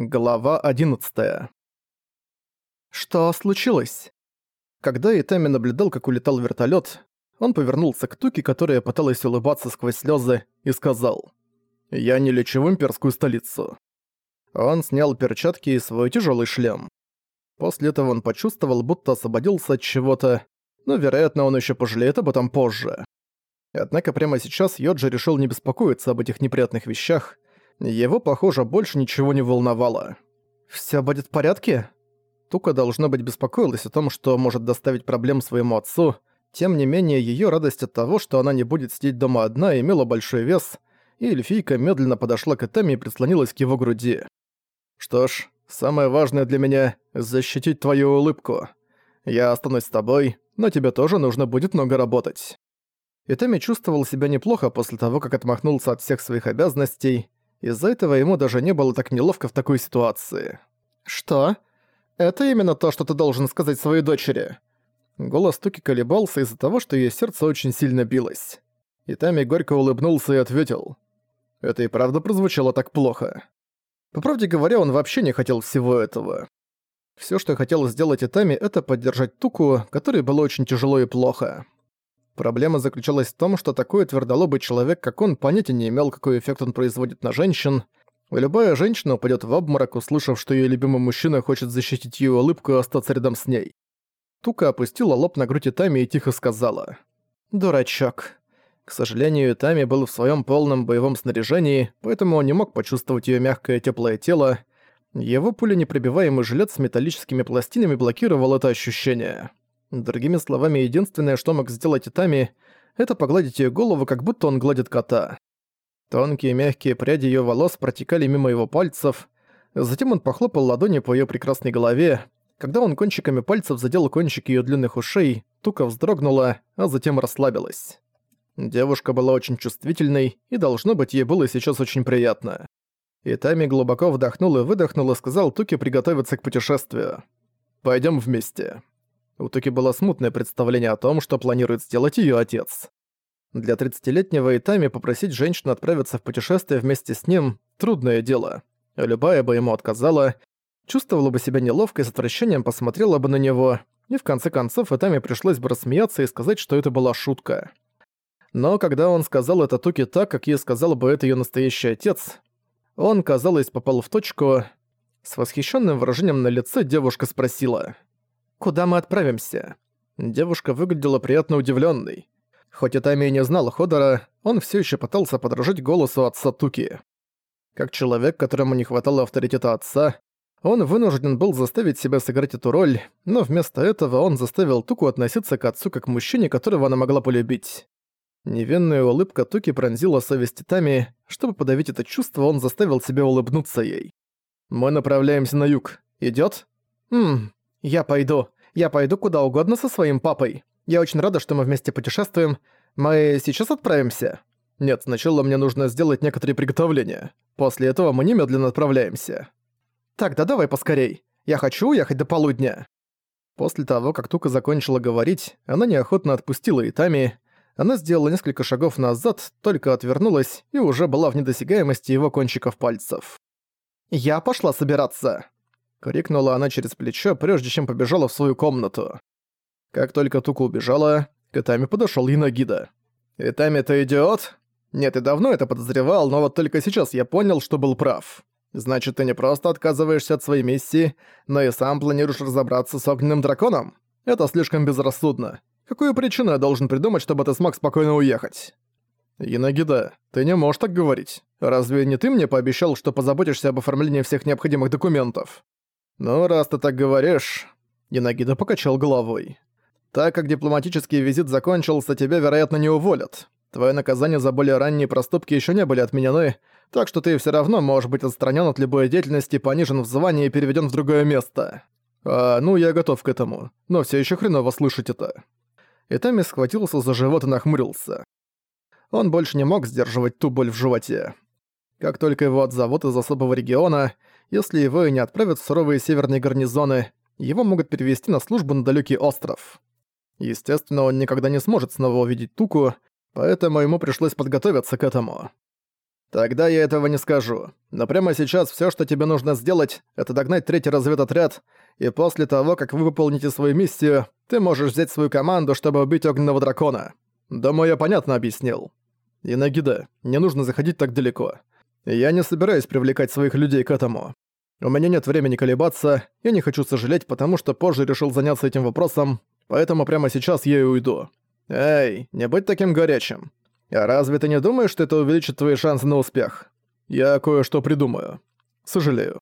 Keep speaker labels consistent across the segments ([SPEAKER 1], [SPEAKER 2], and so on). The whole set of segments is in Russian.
[SPEAKER 1] Глава 11. Что случилось? Когда Итами наблюдал, как улетал вертолет, он повернулся к Туки, которая пыталась улыбаться сквозь слезы, и сказал «Я не лечу в имперскую столицу». Он снял перчатки и свой тяжелый шлем. После этого он почувствовал, будто освободился от чего-то, но, вероятно, он еще пожалеет об этом позже. Однако прямо сейчас Йоджи решил не беспокоиться об этих неприятных вещах, его, похоже, больше ничего не волновало. «Всё будет в порядке?» Тука, должно быть, беспокоилась о том, что может доставить проблем своему отцу. Тем не менее, её радость от того, что она не будет сидеть дома одна, имела большой вес, и эльфийка медленно подошла к Этами и прислонилась к его груди. «Что ж, самое важное для меня — защитить твою улыбку. Я останусь с тобой, но тебе тоже нужно будет много работать». Итами чувствовал себя неплохо после того, как отмахнулся от всех своих обязанностей, из-за этого ему даже не было так неловко в такой ситуации. «Что? Это именно то, что ты должен сказать своей дочери?» Голос Туки колебался из-за того, что её сердце очень сильно билось. И Тами горько улыбнулся и ответил. Это и правда прозвучало так плохо. По правде говоря, он вообще не хотел всего этого. Всё, что хотел сделать Итами, это поддержать Туку, которой было очень тяжело и плохо. Проблема заключалась в том, что такой твердолобый человек, как он, понятия не имел, какой эффект он производит на женщин. Любая женщина упадет в обморок, услышав, что ее любимый мужчина хочет защитить ее улыбку и остаться рядом с ней. Тука опустила лоб на грудь Тами и тихо сказала. «Дурачок». К сожалению, Тами был в своем полном боевом снаряжении, поэтому он не мог почувствовать ее мягкое теплое тело. Его пуленепробиваемый жилет с металлическими пластинами блокировал это ощущение. Другими словами, единственное, что мог сделать Итами, это погладить ее голову, как будто он гладит кота. Тонкие мягкие пряди ее волос протекали мимо его пальцев. Затем он похлопал ладонью по ее прекрасной голове. Когда он кончиками пальцев задел кончики ее длинных ушей, Тука вздрогнула, а затем расслабилась. Девушка была очень чувствительной, и должно быть, ей было сейчас очень приятно. Итами глубоко вдохнул и выдохнул и сказал Туке приготовиться к путешествию. Пойдем вместе». У Туки было смутное представление о том, что планирует сделать ее отец. Для 30-летнего Итами попросить женщину отправиться в путешествие вместе с ним – трудное дело. Любая бы ему отказала, чувствовала бы себя неловко и с отвращением посмотрела бы на него, и в конце концов Итами пришлось бы рассмеяться и сказать, что это была шутка. Но когда он сказал это Туки так, как ей сказал бы это ее настоящий отец, он, казалось, попал в точку. С восхищенным выражением на лице девушка спросила – «Куда мы отправимся?» Девушка выглядела приятно удивленной. Хоть и Тами и не знал Ходора, он все еще пытался подражать голосу отца Туки. Как человек, которому не хватало авторитета отца, он вынужден был заставить себя сыграть эту роль, но вместо этого он заставил Туку относиться к отцу как к мужчине, которого она могла полюбить. Невинная улыбка Туки пронзила совесть Тами. Чтобы подавить это чувство, он заставил себя улыбнуться ей. «Мы направляемся на юг. Идёт?» «Ммм, «Я пойду. Я пойду куда угодно со своим папой. Я очень рада, что мы вместе путешествуем. Мы сейчас отправимся?» «Нет, сначала мне нужно сделать некоторые приготовления. После этого мы немедленно отправляемся». «Тогда давай поскорей. Я хочу уехать до полудня». После того, как Тука закончила говорить, она неохотно отпустила Итами. Она сделала несколько шагов назад, только отвернулась и уже была в недосягаемости его кончиков пальцев. «Я пошла собираться!» Крикнула она через плечо, прежде чем побежала в свою комнату. Как только Тука убежала, к Итами подошёл Янагида. «Итами, ты идиот?» «Нет, и давно это подозревал, но вот только сейчас я понял, что был прав. Значит, ты не просто отказываешься от своей миссии, но и сам планируешь разобраться с огненным драконом? Это слишком безрассудно. Какую причину я должен придумать, чтобы ты смог спокойно уехать?» «Янагида, ты не можешь так говорить. Разве не ты мне пообещал, что позаботишься об оформлении всех необходимых документов?» «Ну, раз ты так говоришь...» Янагида покачал головой. «Так как дипломатический визит закончился, тебя, вероятно, не уволят. Твое наказание за более ранние проступки еще не были отменены, так что ты все равно можешь быть отстранен от любой деятельности, понижен в звании и переведен в другое место. А, ну, я готов к этому, но все еще хреново слышать это». Итами схватился за живот и нахмурился. Он больше не мог сдерживать ту боль в животе. Как только его отзовут из особого региона, если его и не отправят в суровые северные гарнизоны, его могут перевести на службу на далекий остров. Естественно, он никогда не сможет снова увидеть Туку, поэтому ему пришлось подготовиться к этому. Тогда я этого не скажу. Но прямо сейчас все, что тебе нужно сделать, это догнать третий разведотряд, и после того, как вы выполните свою миссию, ты можешь взять свою команду, чтобы убить огненного дракона. Думаю, я понятно объяснил. Инагида, не нужно заходить так далеко. Я не собираюсь привлекать своих людей к этому. У меня нет времени колебаться, я не хочу сожалеть, потому что позже решил заняться этим вопросом, поэтому прямо сейчас я и уйду. Эй, не будь таким горячим. А разве ты не думаешь, что это увеличит твои шансы на успех? Я кое-что придумаю. Сожалею.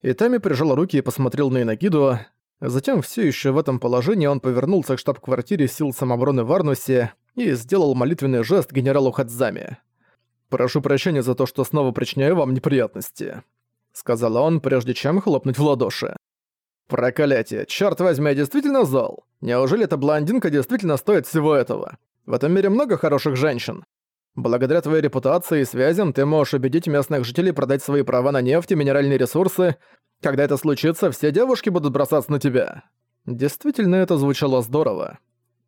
[SPEAKER 1] Итами прижал руки и посмотрел на Инагиду. Затем все еще в этом положении он повернулся к штаб-квартире сил самообороны в Арнусе и сделал молитвенный жест генералу Хадзами. «Прошу прощения за то, что снова причиняю вам неприятности», — сказал он, прежде чем хлопнуть в ладоши. «Проклятие! Чёрт возьми, я действительно зол! Неужели эта блондинка действительно стоит всего этого? В этом мире много хороших женщин. Благодаря твоей репутации и связям ты можешь убедить местных жителей продать свои права на нефть и минеральные ресурсы. Когда это случится, все девушки будут бросаться на тебя». Действительно, это звучало здорово.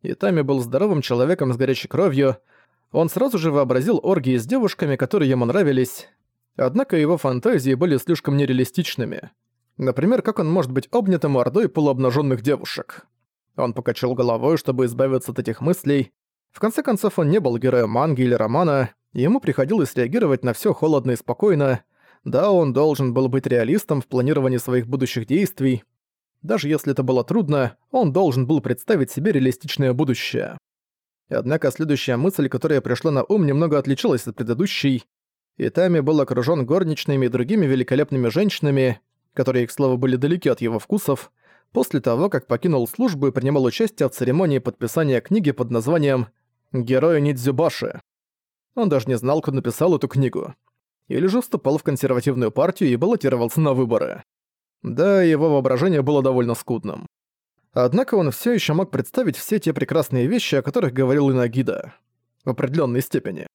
[SPEAKER 1] Итами был здоровым человеком с горячей кровью, он сразу же вообразил оргии с девушками, которые ему нравились, однако его фантазии были слишком нереалистичными. Например, как он может быть обнятым ордой полуобнаженных девушек? Он покачал головой, чтобы избавиться от этих мыслей. В конце концов, он не был героем манги или романа, и ему приходилось реагировать на все холодно и спокойно. Да, он должен был быть реалистом в планировании своих будущих действий. Даже если это было трудно, он должен был представить себе реалистичное будущее. Однако следующая мысль, которая пришла на ум, немного отличалась от предыдущей. Итами был окружён горничными и другими великолепными женщинами, которые, к слову, были далеки от его вкусов, после того, как покинул службу и принимал участие в церемонии подписания книги под названием «Герои Нидзюбаши». Он даже не знал, кто написал эту книгу. Или же вступал в консервативную партию и баллотировался на выборы. Да, его воображение было довольно скудным. Однако он все еще мог представить все те прекрасные вещи, о которых говорил Инагида. В определенной степени.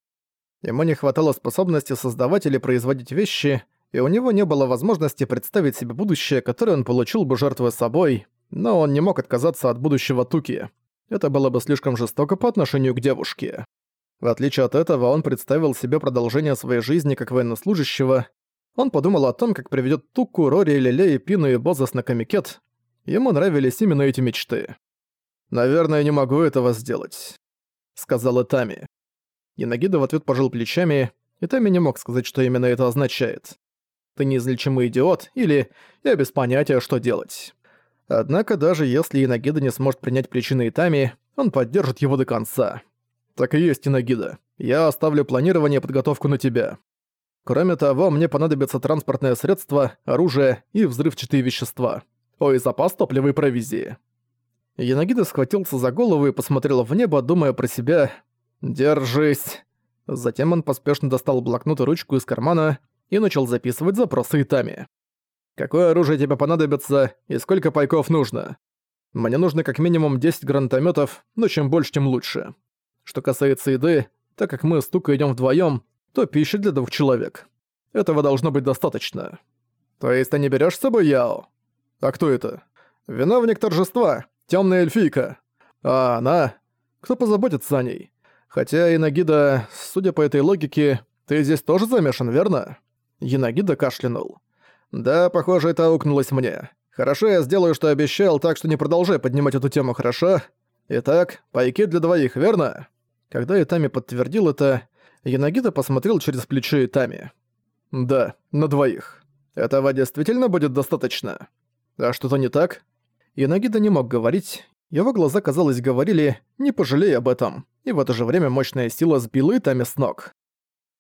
[SPEAKER 1] Ему не хватало способности создавать или производить вещи, и у него не было возможности представить себе будущее, которое он получил бы жертвуя собой, но он не мог отказаться от будущего Туки. Это было бы слишком жестоко по отношению к девушке. В отличие от этого, он представил себе продолжение своей жизни как военнослужащего. Он подумал о том, как приведет Туку, Рори, Лиле, Пину и Бозас на комикет, Ему нравились именно эти мечты. «Наверное, не могу этого сделать», — сказала Тами. Янагида в ответ пожал плечами, и Тами не мог сказать, что именно это означает. «Ты неизлечимый идиот» или «Я без понятия, что делать». Однако даже если Янагида не сможет принять причины Итами, он поддержит его до конца. Так и есть, Янагида. Я оставлю планирование и подготовку на тебя. Кроме того, мне понадобится транспортное средство, оружие и взрывчатые вещества. Ой, запас топлива и провизии. Янагида схватился за голову и посмотрел в небо, думая про себя «Держись». Затем он поспешно достал блокнот и ручку из кармана и начал записывать запросы Итами. «Какое оружие тебе понадобится и сколько пайков нужно? Мне нужно как минимум 10 гранатометов, но чем больше, тем лучше. Что касается еды, так как мы с Тука идём вдвоём, то пищи для двух человек. Этого должно быть достаточно. То есть ты не берёшь с собой Яо?» А кто это? Виновник торжества. Темная эльфийка. А она... Кто позаботится о ней? Хотя Инагида, судя по этой логике, ты здесь тоже замешан, верно? Янагида кашлянул. Да, похоже, это аукнулось мне. Хорошо, я сделаю, что обещал, так что не продолжай поднимать эту тему, хорошо? Итак, пайки для двоих, верно? Когда Итами подтвердил это, Янагида посмотрел через плечо Итами. Да, на двоих. Этого действительно будет достаточно. А что-то не так? Янагида не мог говорить, его глаза, казалось, говорили «не пожалей об этом», и в это же время мощная сила сбила Итами с ног.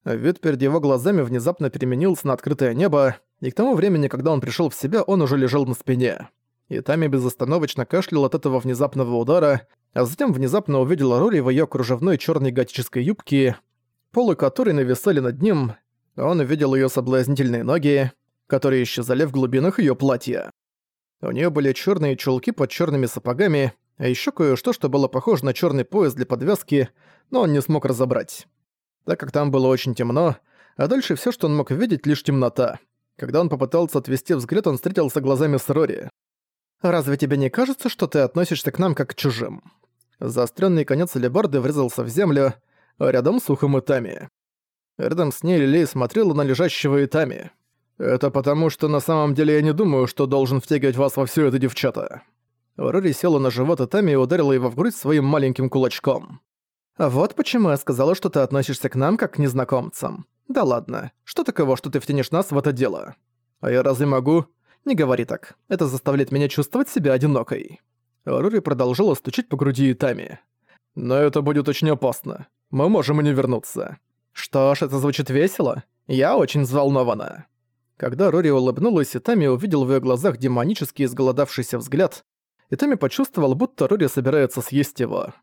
[SPEAKER 1] Вид перед его глазами внезапно переменился на открытое небо, и к тому времени, когда он пришел в себя, он уже лежал на спине. Итами безостановочно кашлял от этого внезапного удара, а затем внезапно увидел Рори в ее кружевной черной готической юбке, полы которой нависали над ним, он увидел ее соблазнительные ноги, которые исчезали в глубинах ее платья. У нее были черные чулки под черными сапогами, а еще кое-что, что было похоже на черный пояс для подвязки, но он не смог разобрать. Так как там было очень темно, а дальше все, что он мог видеть, лишь темнота. Когда он попытался отвести взгляд, он встретился глазами с Рори. «Разве тебе не кажется, что ты относишься к нам как к чужим?» Заостренный конец алебарды врезался в землю, рядом с ухом и Тами. Рядом с ней Лилей смотрела на лежащего Итами. «Это потому, что на самом деле я не думаю, что должен втягивать вас во всё это, девчата». Рори села на живот Итами и ударила его в грудь своим маленьким кулачком. «Вот почему я сказала, что ты относишься к нам как к незнакомцам. Да ладно, что такого, что ты втянешь нас в это дело? А я разве могу? Не говори так. Это заставляет меня чувствовать себя одинокой». Рори продолжила стучать по груди Итами. «Но это будет очень опасно. Мы можем и не вернуться». «Что ж, это звучит весело. Я очень взволнована». Когда Рори улыбнулась, Итами увидел в её глазах демонический изголодавшийся взгляд, Итами почувствовал, будто Рори собирается съесть его.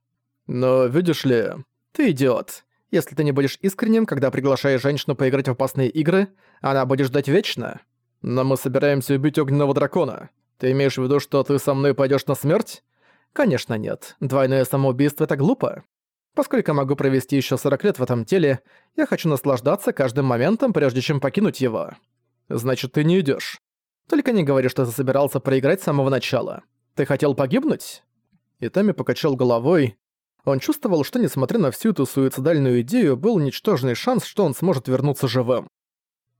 [SPEAKER 1] «Но видишь ли, ты идиот. Если ты не будешь искренним, когда приглашаешь женщину поиграть в опасные игры, она будет ждать вечно. Но мы собираемся убить огненного дракона. Ты имеешь в виду, что ты со мной пойдешь на смерть? Конечно нет. Двойное самоубийство — это глупо. Поскольку могу провести еще 40 лет в этом теле, я хочу наслаждаться каждым моментом, прежде чем покинуть его. Значит, ты не идешь. Только не говори, что ты собирался проиграть с самого начала. Ты хотел погибнуть? Итами покачал головой. Он чувствовал, что несмотря на всю эту суицидальную идею, был ничтожный шанс, что он сможет вернуться живым.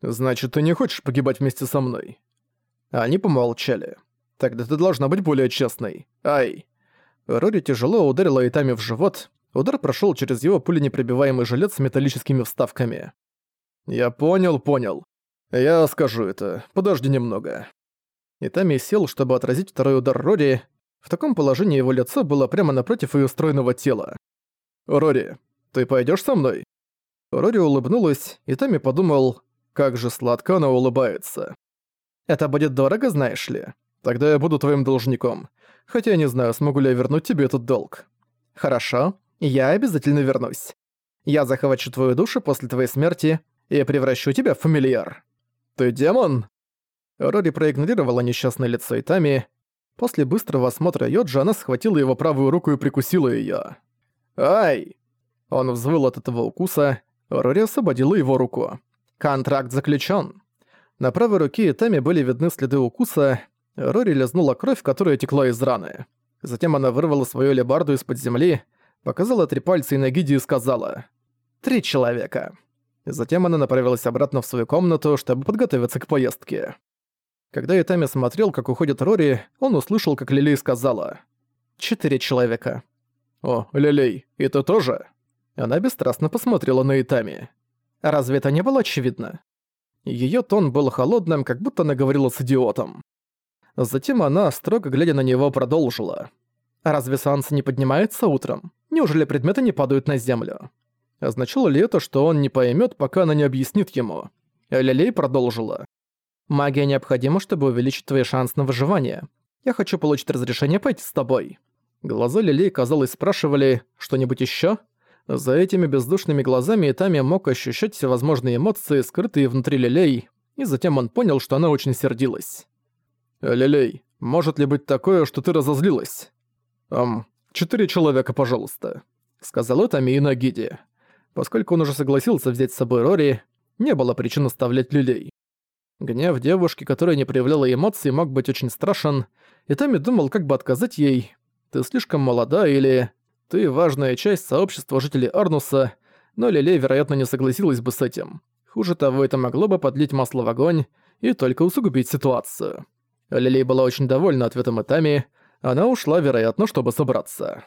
[SPEAKER 1] «Значит, ты не хочешь погибать вместе со мной?» Они помолчали. «Тогда ты должна быть более честной. Ай!» Рори тяжело ударила Итами в живот. Удар прошел через его пуленепробиваемый жилет с металлическими вставками. «Я понял, понял. Я скажу это. Подожди немного». Итами сел, чтобы отразить второй удар Рори. В таком положении его лицо было прямо напротив ее стройного тела. «Рори, ты пойдешь со мной?» Рори улыбнулась, и Тами подумал, как же сладко она улыбается. «Это будет дорого, знаешь ли? Тогда я буду твоим должником. Хотя я не знаю, смогу ли я вернуть тебе этот долг». «Хорошо, я обязательно вернусь. Я захвачу твою душу после твоей смерти и превращу тебя в фамильяр». «Ты демон?» Рори проигнорировала несчастное лицо Итами. После быстрого осмотра Йоджи она схватила его правую руку и прикусила её. «Ай!» Он взвыл от этого укуса. Рори освободила его руку. «Контракт заключён». На правой руке Итами были видны следы укуса. Рори лизнула кровь, которая текла из раны. Затем она вырвала свою лебарду из-под земли, показала три пальца и ноги и сказала «Три человека». Затем она направилась обратно в свою комнату, чтобы подготовиться к поездке. Когда Итами смотрел, как уходит Рори, он услышал, как Лилей сказала «Четыре человека». «О, Лилей, и ты тоже?» Она бесстрастно посмотрела на Итами. «Разве это не было очевидно?» Её тон был холодным, как будто она говорила с идиотом. Затем она, строго глядя на него, продолжила. «Разве солнце не поднимается утром? Неужели предметы не падают на землю?» Означало ли это, что он не поймёт, пока она не объяснит ему? Лилей продолжила. Магия необходима, чтобы увеличить твои шансы на выживание. Я хочу получить разрешение пойти с тобой». Глаза Лилей, казалось, спрашивали «что-нибудь ещё?» За этими бездушными глазами Итами мог ощущать всевозможные эмоции, скрытые внутри Лилей, и затем он понял, что она очень сердилась. «Лилей, может ли быть такое, что ты разозлилась?» «Эм, четыре человека, пожалуйста», — сказал Итами и Нагиди. Поскольку он уже согласился взять с собой Рори, не было причин оставлять Лилей. Гнев девушки, которая не проявляла эмоций, мог быть очень страшен, и Томми думал, как бы отказать ей. «Ты слишком молода» или «Ты важная часть сообщества жителей Арнуса», но Лилей, вероятно, не согласилась бы с этим. Хуже того, это могло бы подлить масло в огонь и только усугубить ситуацию. Лилей была очень довольна ответом Итами, она ушла, вероятно, чтобы собраться.